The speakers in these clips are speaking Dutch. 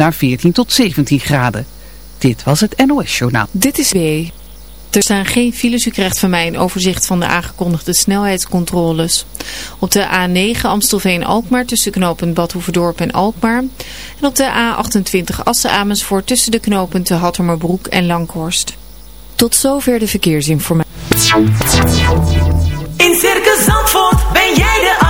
naar 14 tot 17 graden. Dit was het NOS Journaal. Dit is B. Er staan geen files. U krijgt van mij een overzicht van de aangekondigde snelheidscontroles. Op de A9 Amstelveen-Alkmaar tussen knooppunt Badhoevedorp en Alkmaar. En op de A28 Assen-Amersfoort tussen de knooppunten Hattermerbroek en Langhorst. Tot zover de verkeersinformatie. In Circus Zandvoort ben jij de.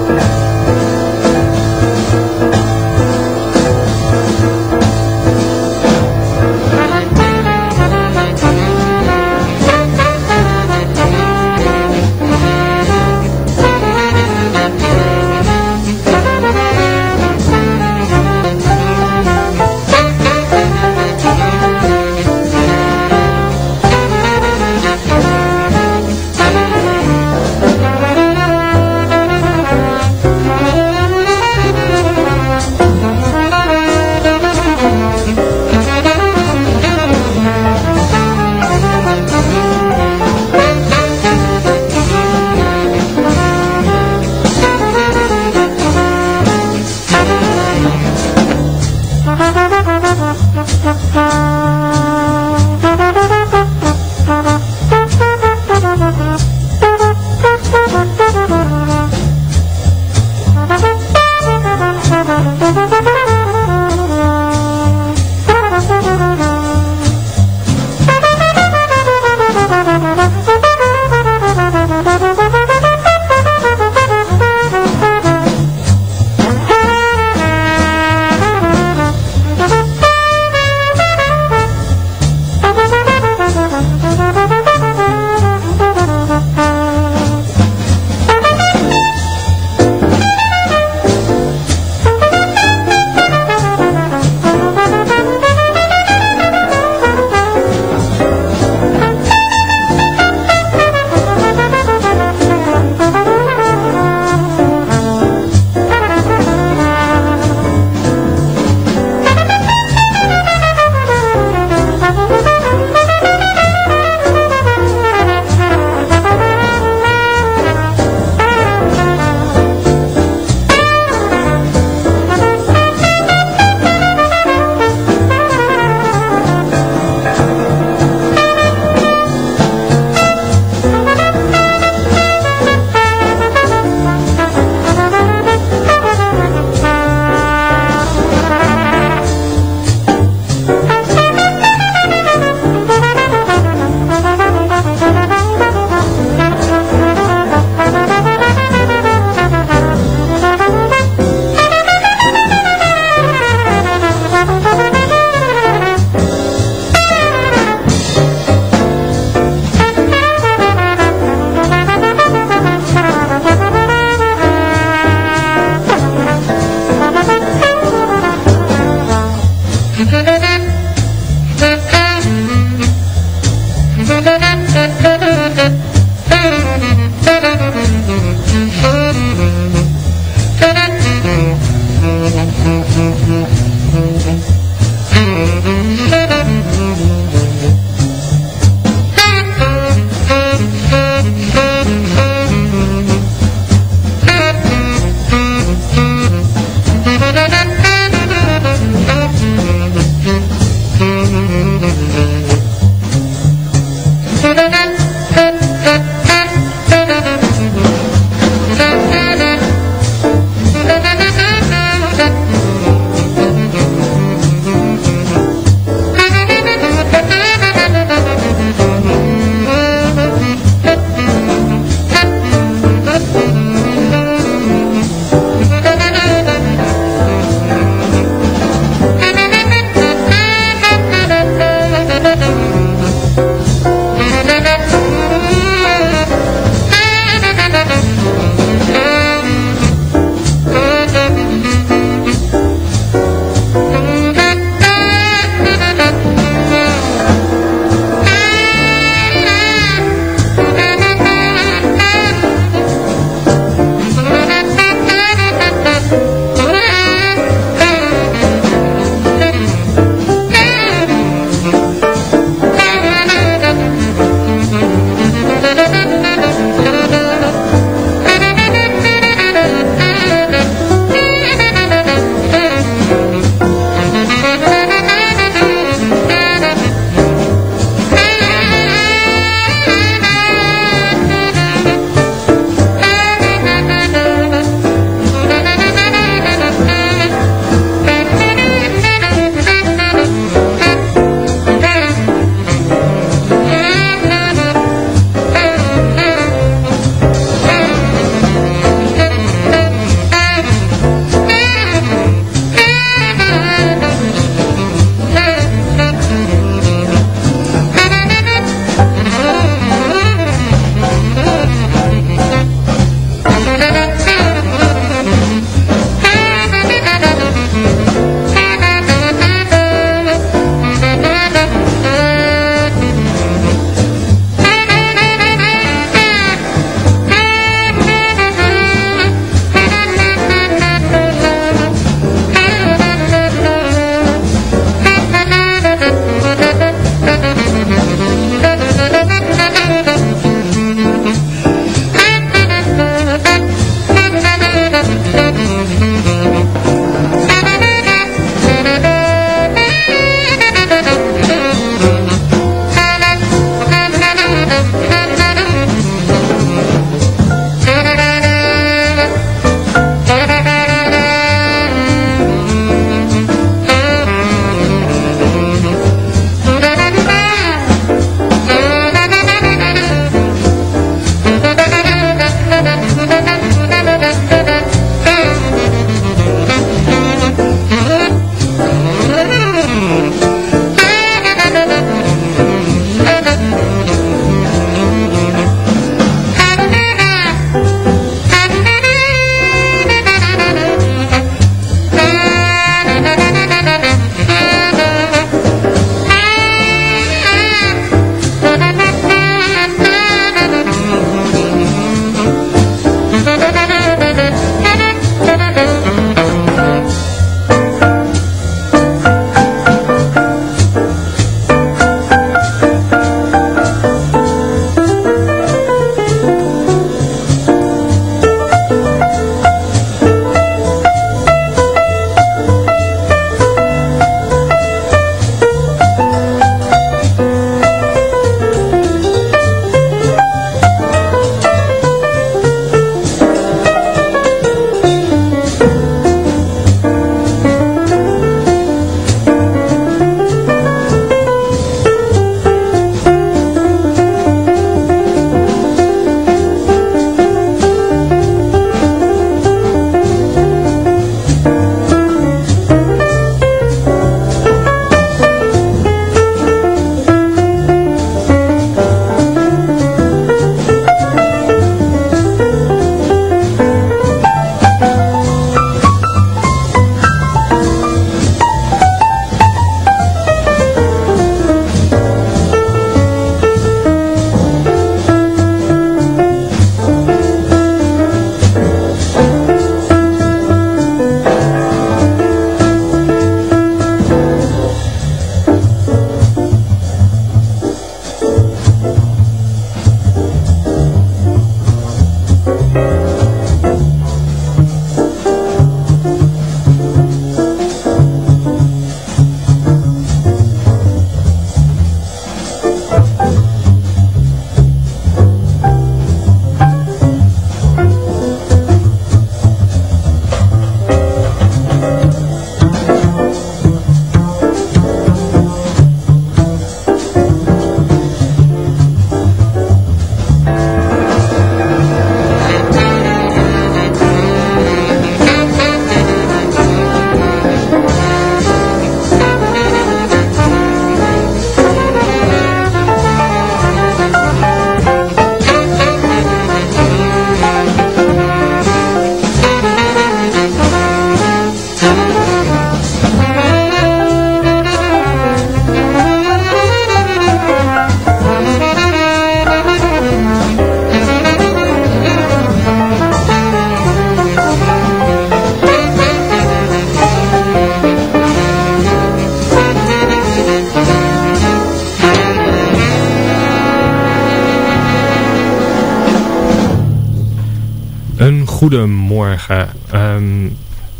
Goedemorgen ehm,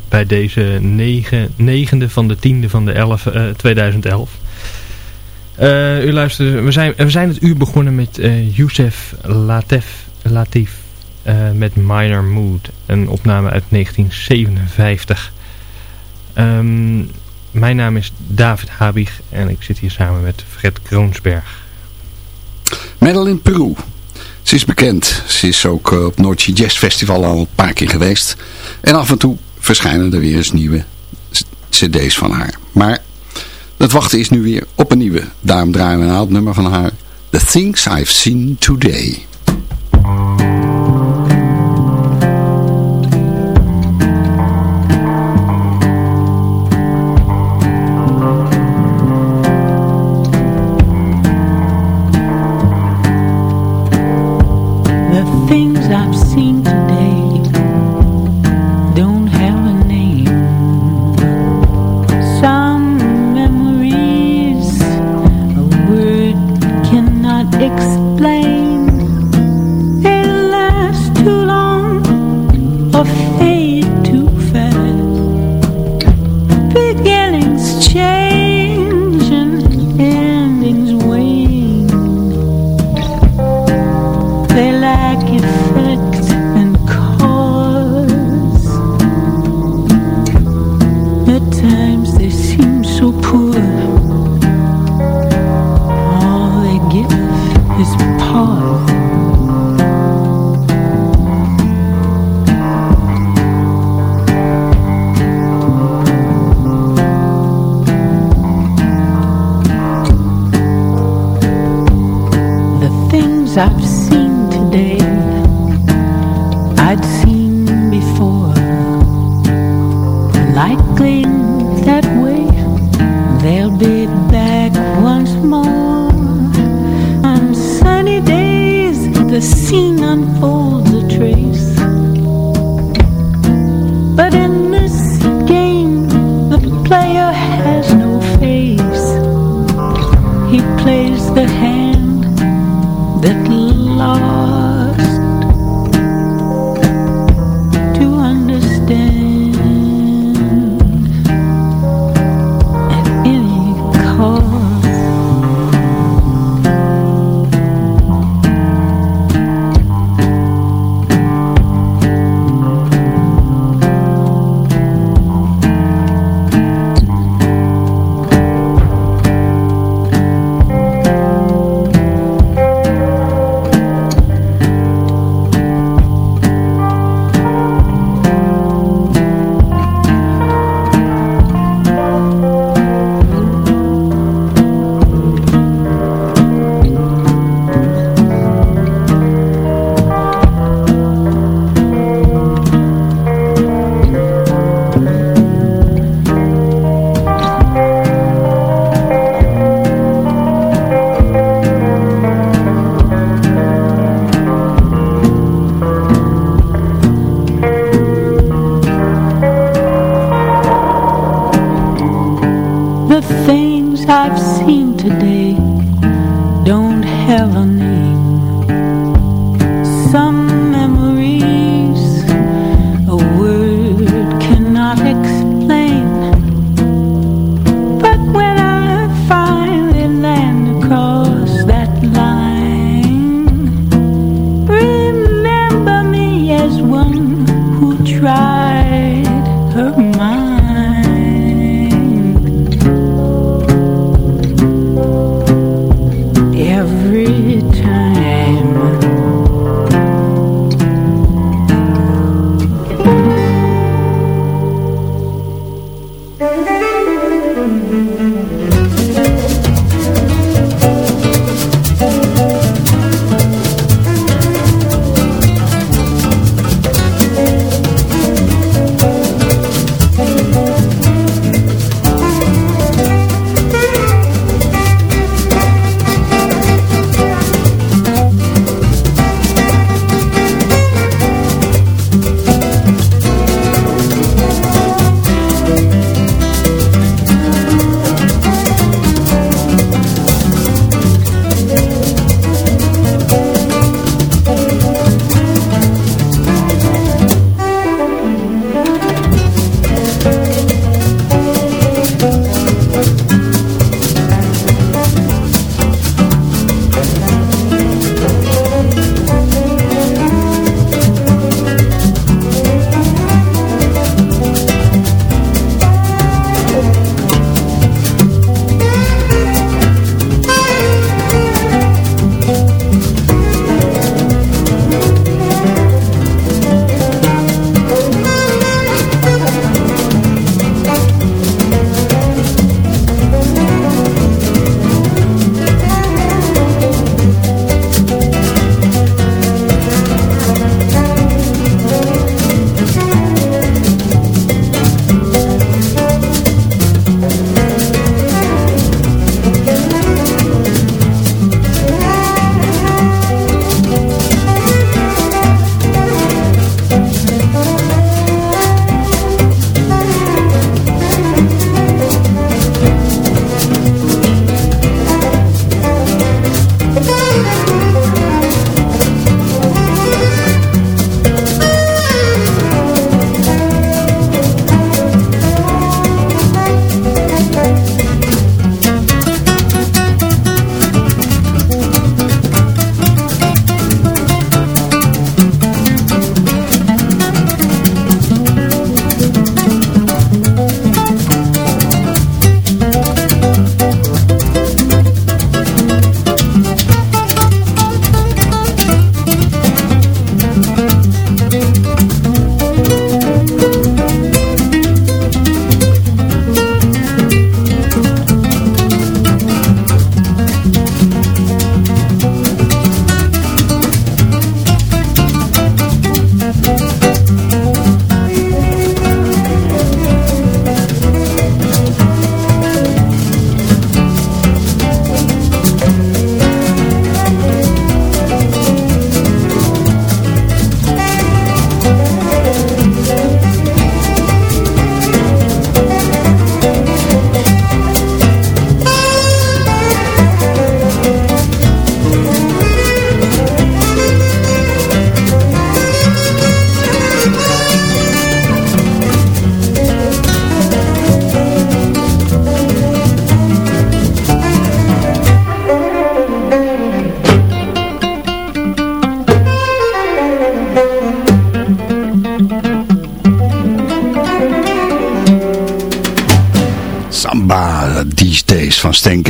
bij deze negen, negende van de tiende van de 11, 2011. Uh, u luistert, we zijn, we zijn het uur begonnen met uh, Youssef Latif, Latif met Minor Mood, een opname uit 1957. Um, mijn naam is David Habig en ik zit hier samen met Fred Kroonsberg. Madeline Peru. Ze is bekend. Ze is ook op Noordje Jazz Festival al een paar keer geweest. En af en toe verschijnen er weer eens nieuwe cd's van haar. Maar het wachten is nu weer op een nieuwe. Daarom draaien we een oud nummer van haar. The Things I've Seen Today.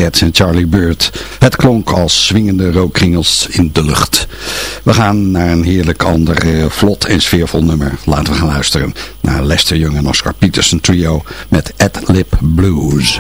Getz en Charlie Bird. Het klonk als swingende rookkringels in de lucht. We gaan naar een heerlijk ander eh, vlot en sfeervol nummer. Laten we gaan luisteren naar Lester Young en Oscar Peterson trio met Ad Lib Blues.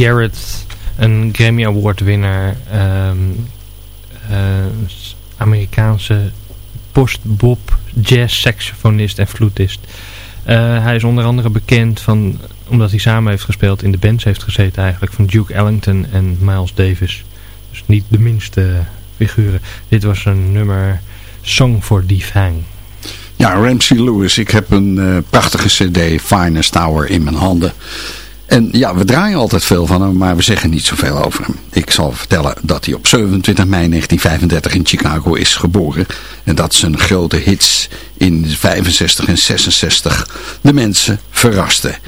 Garrett, een Grammy Award winnaar, ehm, eh, Amerikaanse post-bop jazz saxofonist en flutist. Uh, hij is onder andere bekend van, omdat hij samen heeft gespeeld, in de bands heeft gezeten eigenlijk, van Duke Ellington en Miles Davis. Dus niet de minste figuren. Dit was een nummer Song for Defang. Ja, Ramsey Lewis. Ik heb een uh, prachtige cd, Finest Tower, in mijn handen. En ja, we draaien altijd veel van hem, maar we zeggen niet zoveel over hem. Ik zal vertellen dat hij op 27 mei 1935 in Chicago is geboren. En dat zijn grote hits in 65 en 66 de mensen verrasten.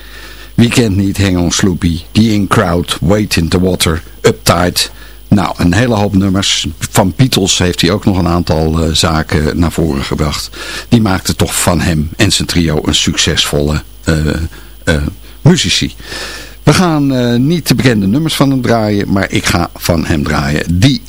Wie kent niet Hang on Sloopy, The In Crowd, Wait in the Water, Uptight... Nou, een hele hoop nummers. Van Beatles heeft hij ook nog een aantal uh, zaken naar voren gebracht. Die maakte toch van hem en zijn trio een succesvolle uh, muzici. We gaan niet de bekende nummers van hem draaien, maar ik ga van hem draaien. Die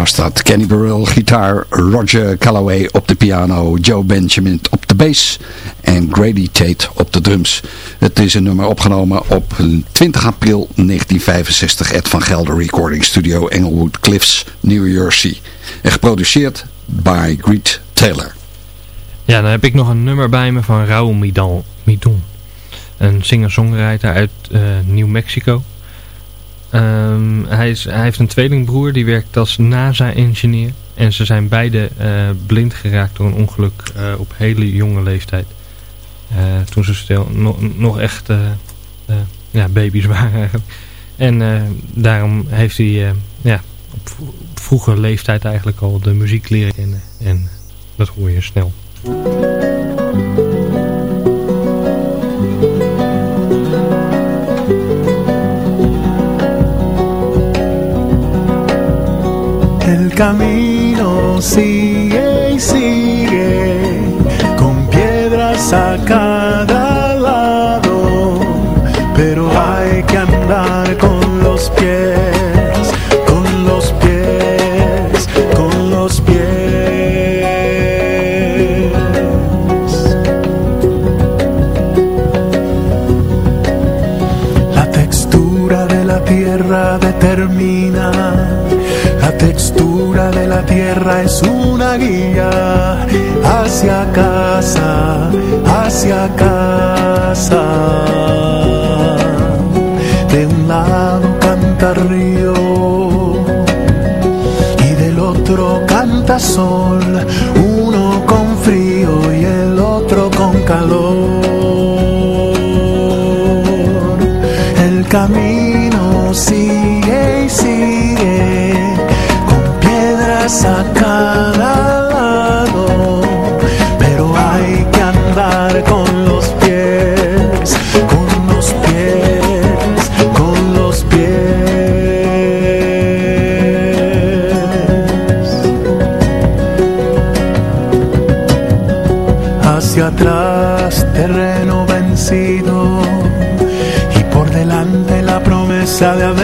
was dat. Kenny Burrell gitaar, Roger Calloway op de piano, Joe Benjamin op de bass en Grady Tate op de drums. Het is een nummer opgenomen op 20 april 1965 Ed van Gelder Recording Studio Englewood Cliffs, New Jersey. En geproduceerd by Greet Taylor. Ja, dan heb ik nog een nummer bij me van Midon. Midon. Een singer-songwriter uit uh, New Mexico. Um, hij, is, hij heeft een tweelingbroer die werkt als NASA-engineer. En ze zijn beide uh, blind geraakt door een ongeluk uh, op hele jonge leeftijd. toen ze nog echt ja, baby's waren. En daarom heeft hij ja, op vroege leeftijd eigenlijk al de muziek leren kennen. En dat hoor je snel. Camino sigue y sigue con piedras a tierra es una guía hacia casa, hacia casa. De un lado canta río y del otro canta sol, uno con frío y el otro con calor. El camino a cada lado, pero hay que andar con los pies, con los pies, con los pies. Hacia atrás, terreno vencido, y por delante la promesa de haber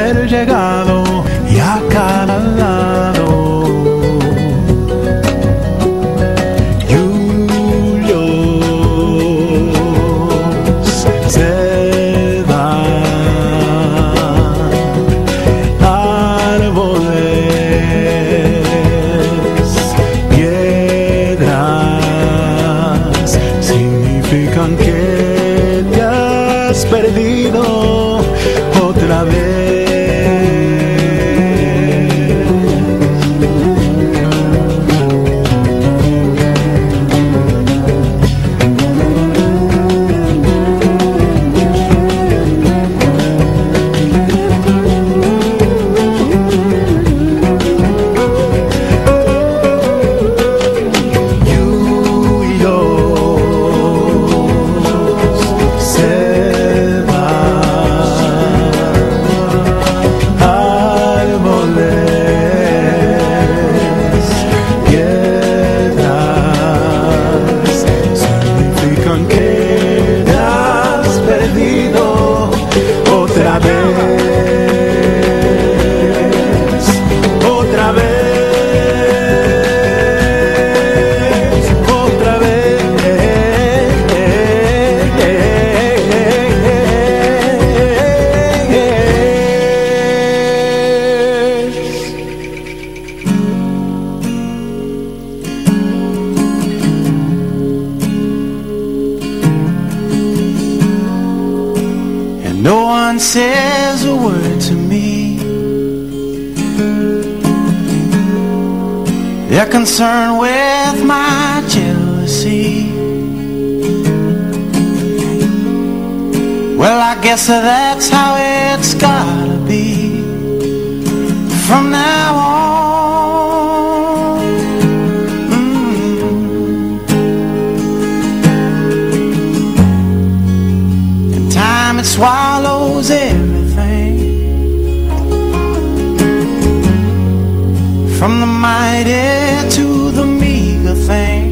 to the meager thing.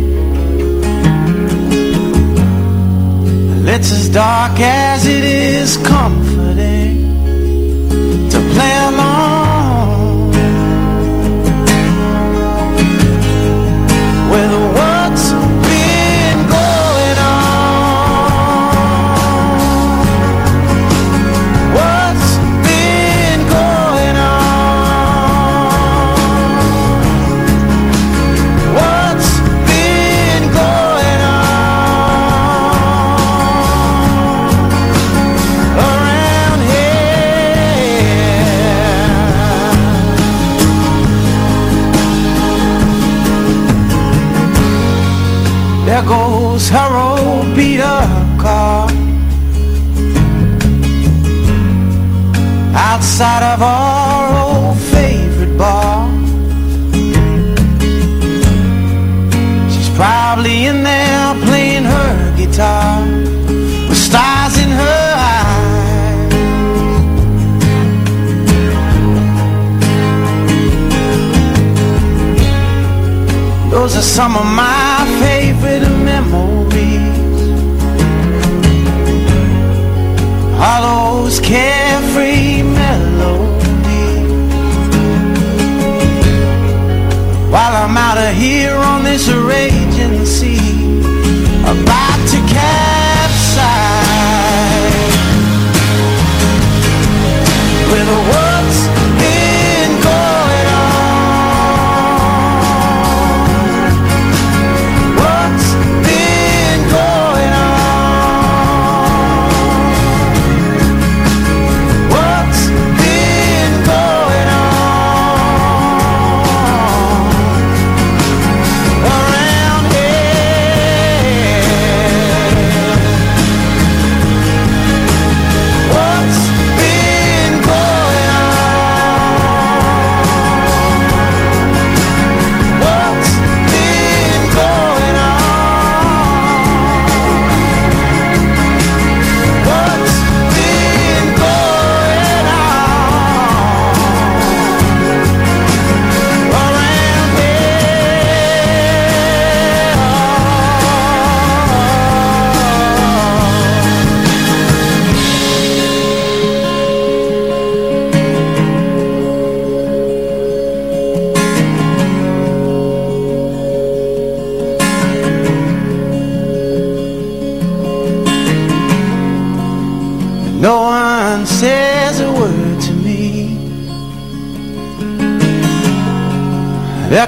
It's as dark as it is comforting Outside of our old favorite bar. She's probably in there playing her guitar With stars in her eyes. Those are some of my this raging sea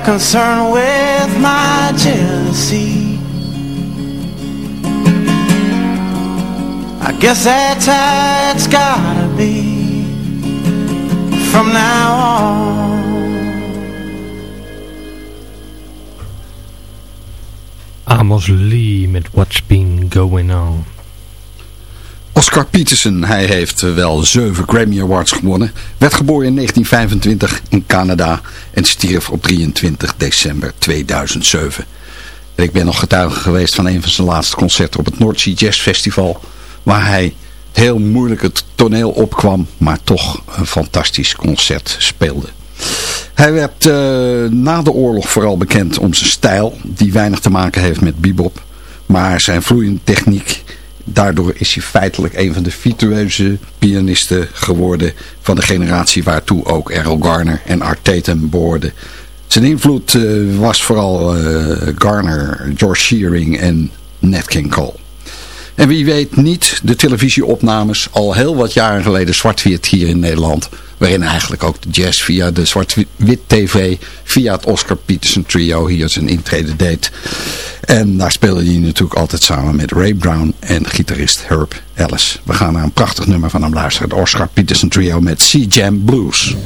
concerned with my jealousy. I guess that's how it's gotta be from now on. Amos Lee met What's Been Going On. Oscar hij heeft eh, wel zeven Grammy Awards gewonnen. Werd geboren in 1925 in Canada en stierf op 23 december 2007. En ik ben nog getuige geweest van een van zijn laatste concerten op het North Sea Jazz Festival. Waar hij heel moeilijk het toneel opkwam, maar toch een fantastisch concert speelde. Hij werd eh, na de oorlog vooral bekend om zijn stijl, die weinig te maken heeft met bebop. Maar zijn vloeiende techniek, daardoor is hij feitelijk een van de virtueuze pianisten geworden van de generatie waartoe ook Errol Garner en Art Tatum behoorden. Zijn invloed eh, was vooral eh, Garner, George Shearing en Nat King Cole. En wie weet niet de televisieopnames al heel wat jaren geleden zwart-wit hier in Nederland. Waarin eigenlijk ook de jazz via de zwart-wit tv, via het Oscar Peterson trio hier zijn intrede deed. En daar speelde hij natuurlijk altijd samen met Ray Brown en gitarist Herb Ellis. We gaan naar een prachtig nummer van hem luisteren. Het Oscar Peterson trio met Sea Jam Blues.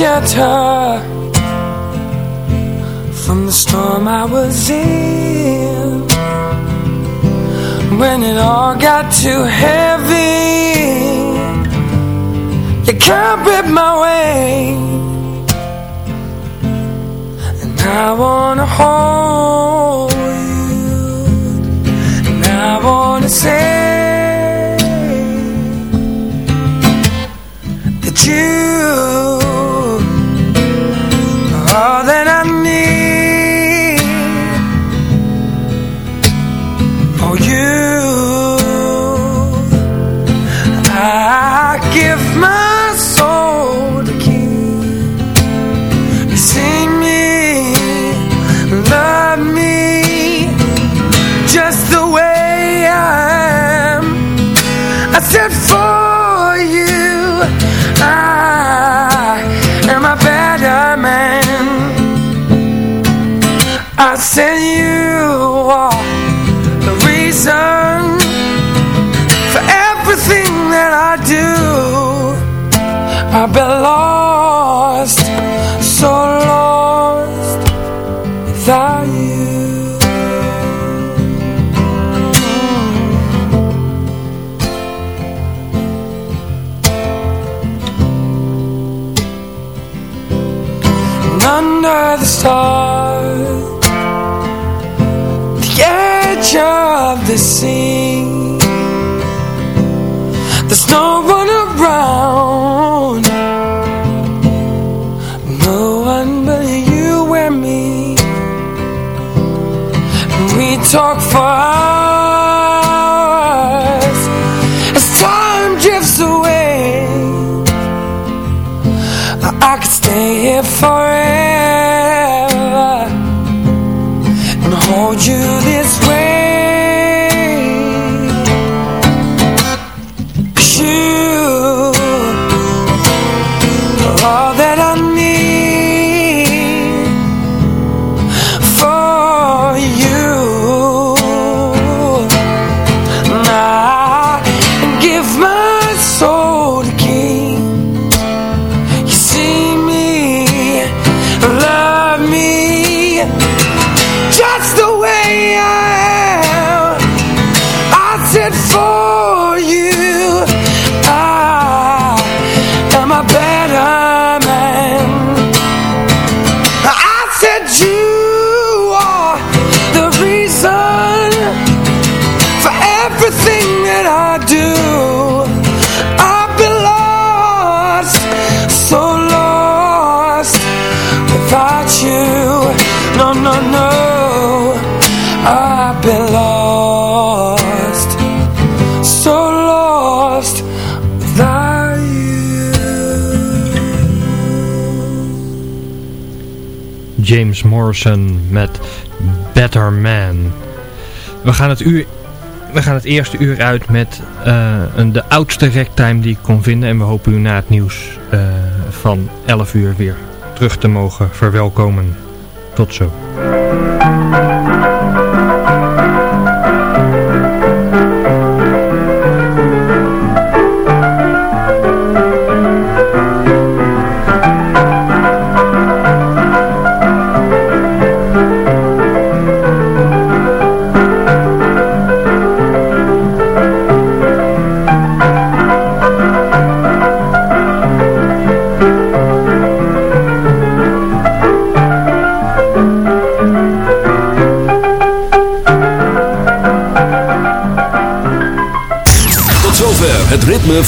Shelter From the storm I was in. When it all got too heavy You can't rip my way. And I wanna hold you And I wanna say That you Said you are the reason for everything that I do. I've been lost, so lost without you. And under the stars, of the sea. There's no one around No one but you and me And we talk for Met Better Man. We gaan het, uur, we gaan het eerste uur uit met eh, een, de oudste ragtime die ik kon vinden. En we hopen u na het nieuws eh, van 11 uur weer terug te mogen verwelkomen. Tot zo.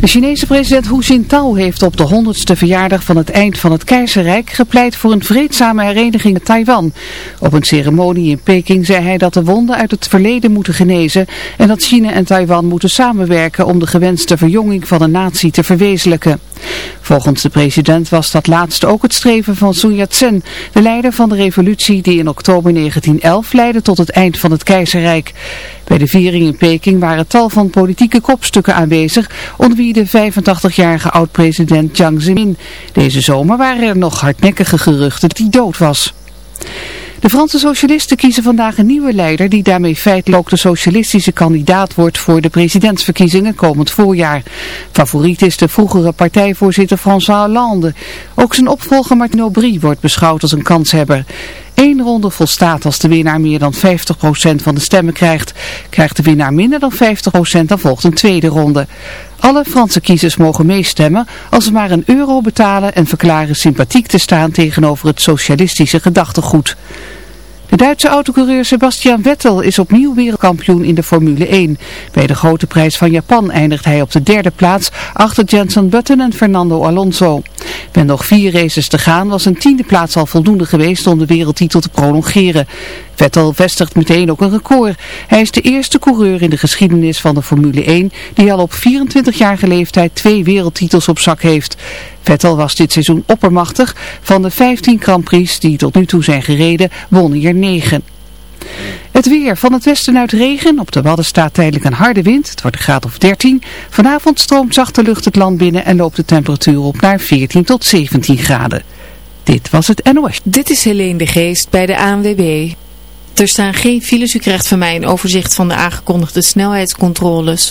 De Chinese president Hu Jintao heeft op de 100ste verjaardag van het eind van het keizerrijk gepleit voor een vreedzame hereniging met Taiwan. Op een ceremonie in Peking zei hij dat de wonden uit het verleden moeten genezen en dat China en Taiwan moeten samenwerken om de gewenste verjonging van de natie te verwezenlijken. Volgens de president was dat laatste ook het streven van Sun Yat-sen, de leider van de revolutie die in oktober 1911 leidde tot het eind van het keizerrijk. Bij de viering in Peking waren tal van politieke kopstukken aanwezig, onder de 85-jarige oud-president Jiang Zemin. Deze zomer waren er nog hardnekkige geruchten dat hij dood was. De Franse socialisten kiezen vandaag een nieuwe leider die daarmee feitelijk ook de socialistische kandidaat wordt voor de presidentsverkiezingen komend voorjaar. Favoriet is de vroegere partijvoorzitter François Hollande. Ook zijn opvolger Martin Aubry wordt beschouwd als een kanshebber. Eén ronde volstaat als de winnaar meer dan 50% van de stemmen krijgt. Krijgt de winnaar minder dan 50% dan volgt een tweede ronde. Alle Franse kiezers mogen meestemmen als ze maar een euro betalen en verklaren sympathiek te staan tegenover het socialistische gedachtegoed. De Duitse autocoureur Sebastian Vettel is opnieuw wereldkampioen in de Formule 1. Bij de grote prijs van Japan eindigt hij op de derde plaats achter Jenson Button en Fernando Alonso. Met nog vier races te gaan was een tiende plaats al voldoende geweest om de wereldtitel te prolongeren. Vettel vestigt meteen ook een record. Hij is de eerste coureur in de geschiedenis van de Formule 1 die al op 24-jarige leeftijd twee wereldtitels op zak heeft. Vettel was dit seizoen oppermachtig. Van de 15 Grand Prix die tot nu toe zijn gereden, won hij er 9. Het weer. Van het westen uit regen. Op de Wadden staat tijdelijk een harde wind. Het wordt een graad of 13. Vanavond stroomt zachte lucht het land binnen en loopt de temperatuur op naar 14 tot 17 graden. Dit was het NOS. Dit is Helene de Geest bij de ANWB. Er staan geen files. U krijgt van mij een overzicht van de aangekondigde snelheidscontroles.